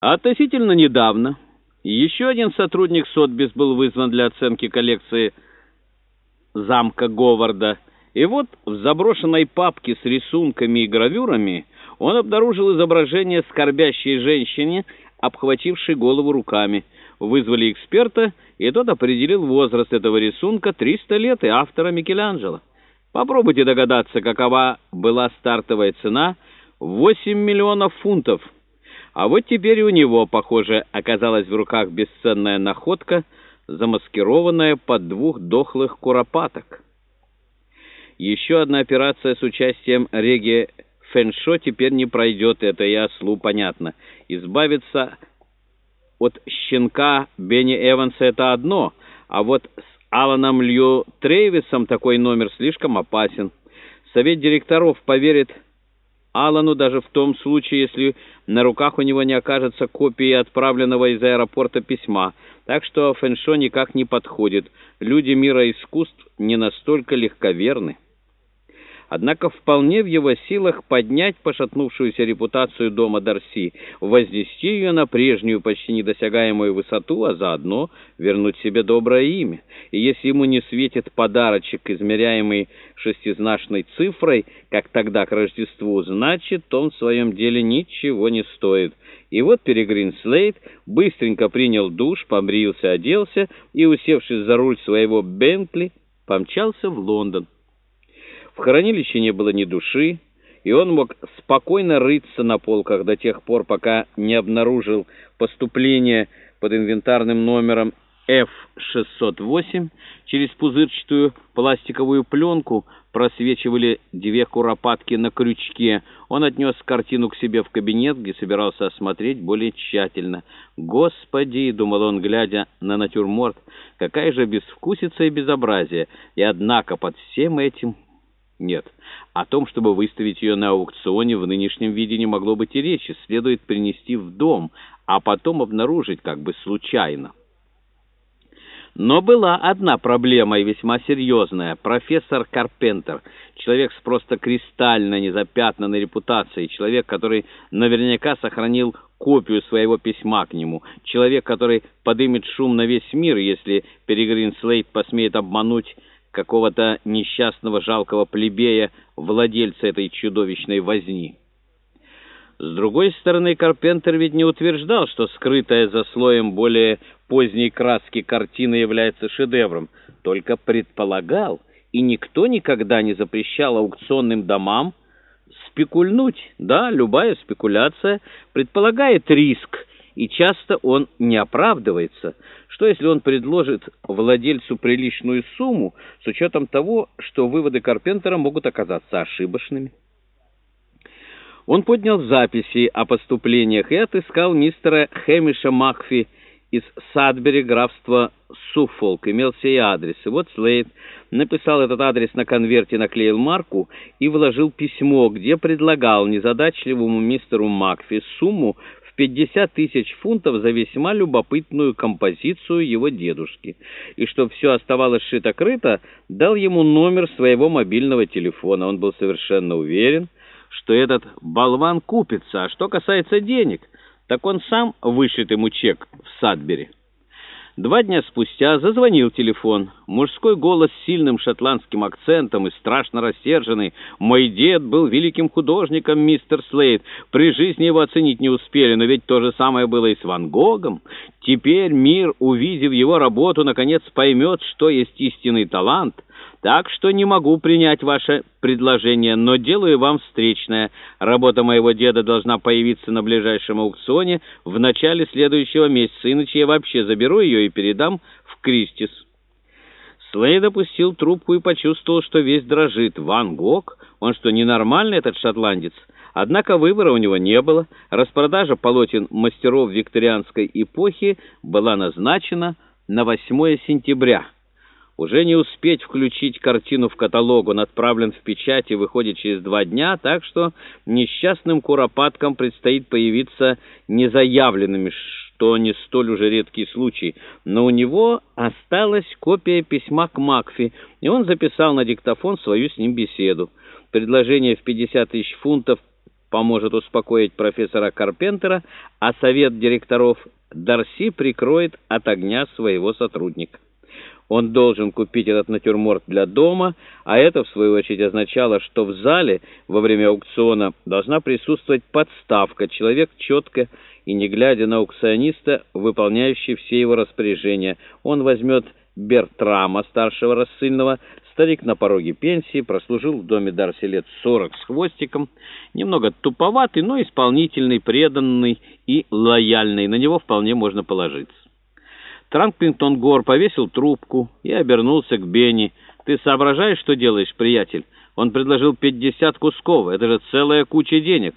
Относительно недавно еще один сотрудник Сотбис был вызван для оценки коллекции замка Говарда, и вот в заброшенной папке с рисунками и гравюрами он обнаружил изображение скорбящей женщины, обхватившей голову руками. Вызвали эксперта, и тот определил возраст этого рисунка 300 лет и автора Микеланджело. Попробуйте догадаться, какова была стартовая цена — 8 миллионов фунтов — а вот теперь у него, похоже, оказалась в руках бесценная находка, замаскированная под двух дохлых куропаток. Еще одна операция с участием Реги Феншо теперь не пройдет, это и ослу понятно. Избавиться от щенка Бенни Эванса — это одно, а вот с Аланом Лью Трейвисом такой номер слишком опасен. Совет директоров поверит Алану даже в том случае, если на руках у него не окажется копии отправленного из аэропорта письма. Так что Фэншо никак не подходит. Люди мира искусств не настолько легковерны. Однако вполне в его силах поднять пошатнувшуюся репутацию дома Дарси, вознести ее на прежнюю, почти недосягаемую высоту, а заодно вернуть себе доброе имя. И если ему не светит подарочек, измеряемый шестизначной цифрой, как тогда к Рождеству, значит, он в своем деле ничего не стоит. И вот Перегрин Слейд быстренько принял душ, побрился, оделся и, усевшись за руль своего Бентли, помчался в Лондон. В хранилище не было ни души, и он мог спокойно рыться на полках до тех пор, пока не обнаружил поступление под инвентарным номером F-608. Через пузырчатую пластиковую пленку просвечивали две куропатки на крючке. Он отнес картину к себе в кабинет, где собирался осмотреть более тщательно. «Господи!» — думал он, глядя на натюрморт. «Какая же безвкусица и безобразие! И однако под всем этим нет. О том, чтобы выставить ее на аукционе в нынешнем виде не могло быть и речи. Следует принести в дом, а потом обнаружить как бы случайно. Но была одна проблема и весьма серьезная. Профессор Карпентер, человек с просто кристально незапятнанной репутацией, человек, который наверняка сохранил копию своего письма к нему, человек, который подымет шум на весь мир, если Перегрин Слейт посмеет обмануть какого-то несчастного жалкого плебея, владельца этой чудовищной возни. С другой стороны, Карпентер ведь не утверждал, что скрытая за слоем более поздней краски картина является шедевром, только предполагал, и никто никогда не запрещал аукционным домам спекульнуть. Да, любая спекуляция предполагает риск, и часто он не оправдывается. Что если он предложит владельцу приличную сумму с учетом того, что выводы Карпентера могут оказаться ошибочными? Он поднял записи о поступлениях и отыскал мистера Хэмиша Макфи из Садбери, графства Суффолк. Имелся и адрес. И вот Слейд написал этот адрес на конверте, наклеил марку и вложил письмо, где предлагал незадачливому мистеру Макфи сумму 50 тысяч фунтов за весьма любопытную композицию его дедушки. И чтобы все оставалось шито-крыто, дал ему номер своего мобильного телефона. Он был совершенно уверен, что этот болван купится. А что касается денег, так он сам вышлет ему чек в Садбери. Два дня спустя зазвонил телефон. Мужской голос с сильным шотландским акцентом и страшно рассерженный. «Мой дед был великим художником, мистер Слейд. При жизни его оценить не успели, но ведь то же самое было и с Ван Гогом. Теперь мир, увидев его работу, наконец поймет, что есть истинный талант». Так что не могу принять ваше предложение, но делаю вам встречное. Работа моего деда должна появиться на ближайшем аукционе в начале следующего месяца, иначе я вообще заберу ее и передам в Кристис». Слейд опустил трубку и почувствовал, что весь дрожит. Ван Гог? Он что, ненормальный этот шотландец? Однако выбора у него не было. Распродажа полотен мастеров викторианской эпохи была назначена на 8 сентября. Уже не успеть включить картину в каталог, он отправлен в печать и выходит через два дня, так что несчастным куропаткам предстоит появиться незаявленными, что не столь уже редкий случай. Но у него осталась копия письма к Макфи, и он записал на диктофон свою с ним беседу. Предложение в 50 тысяч фунтов поможет успокоить профессора Карпентера, а совет директоров Дарси прикроет от огня своего сотрудника. Он должен купить этот натюрморт для дома, а это, в свою очередь, означало, что в зале во время аукциона должна присутствовать подставка, человек четко и не глядя на аукциониста, выполняющий все его распоряжения. Он возьмет Бертрама, старшего рассыльного, старик на пороге пенсии, прослужил в доме Дарси лет сорок с хвостиком, немного туповатый, но исполнительный, преданный и лояльный, на него вполне можно положиться. Транкпингтон Гор повесил трубку и обернулся к Бенни. «Ты соображаешь, что делаешь, приятель? Он предложил пятьдесят кусков, это же целая куча денег».